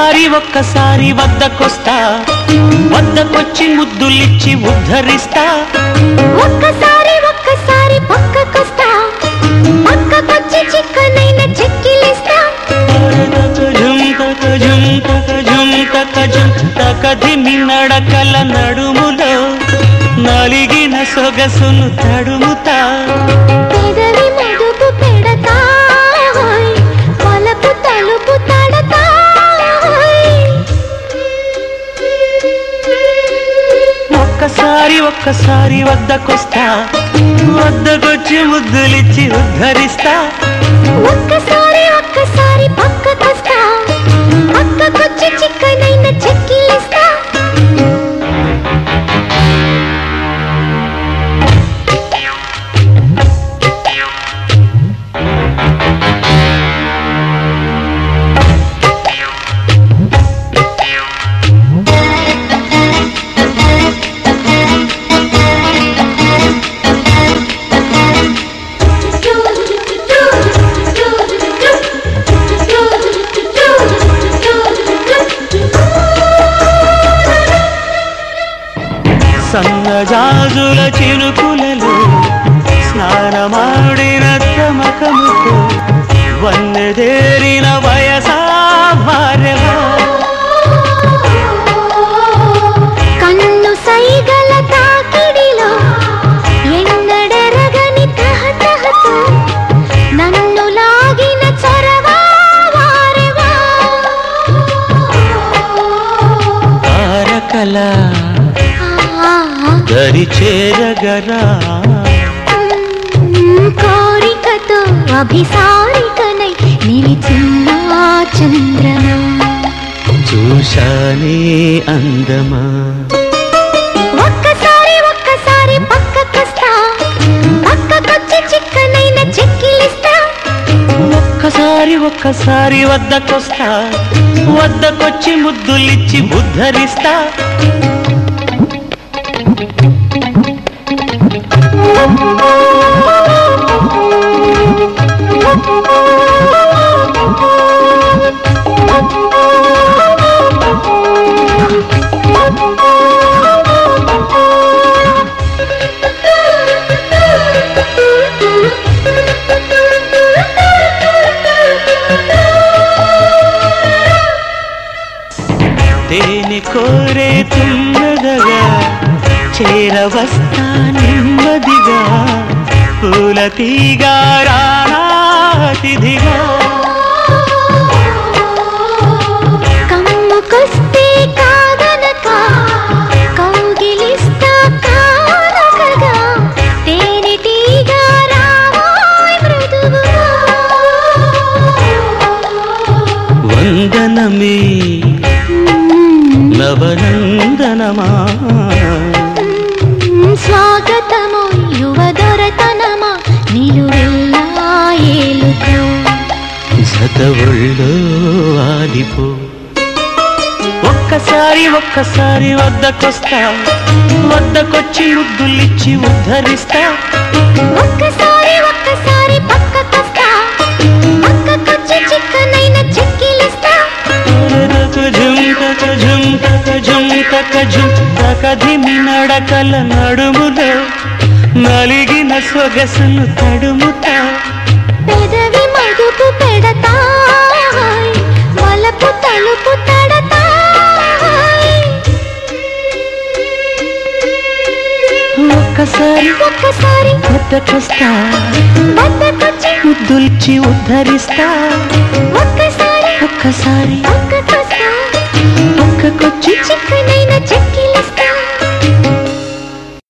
ఒక్కసారి ఒక్కసారి వద్దకొస్తా. వద్దకొచ్చి ముద్దులిచ్చి ఉద్ధరిస్తా. ఒక్కసారి ఒక్కసారి పక్కకొస్తా. పక్కకొచ్చి చిక్కనైన చెక్కిలిస్తా. కదిమి నడకల నడుములో నలిగిన సొగసును తడుముతా. ఒక్కసారి వద్దకొస్తా. వద్దకొచ్చి ముద్దులిచ్చి ఉద్ధరిస్తా. ఒక్కసారి ఒక్కసారి జాజుల చినుకు దరి చేరగరా? కోరికతో అభిసారికనై నిలిచిన చంద్రమా? చూశానే అందమా? ఒక్కసారి ఒక్కసారి పక్కకొస్తా. పక్కకొచ్చి చిక్కనైన చెక్కిలిస్తా. ఒక్కసారి ఒక్కసారి వద్దకొస్తా. వద్దకొచ్చి ముద్దులిచ్చి ఉద్ధరిస్తా. कोरे तुम చేరవస్తా నెమ్మదిగా పూల తీగా రాతిథిగా కమ్ముకొస్తే కాదనక కౌగిలిస్తా కానకగా తేనెటీగా రావోయ్ మృదువుగా. వందనమే నవనందనమా? ఆలిపో ఒక్కసారి ఒక్కసారి వద్దకొస్తా. వద్దకొచ్చి ముద్దులిచ్చి ఉద్ధరిస్తా. ఒక్కసారి ఒక్కసారి పక్కకొస్తా. పక్కకొచ్చి చిక్కనైన చెక్కిలిస్తా. నడకల నడుములో నలిగిన సొగసును తడుముతా. పెదవి మదుపు ఒక్కసారి వద్దకొస్తా ఉద్ధరిస్తా. ఒక్కసారి ఒక్కసారి పక్కకొచ్చి చిక్కనైన చెక్కిలి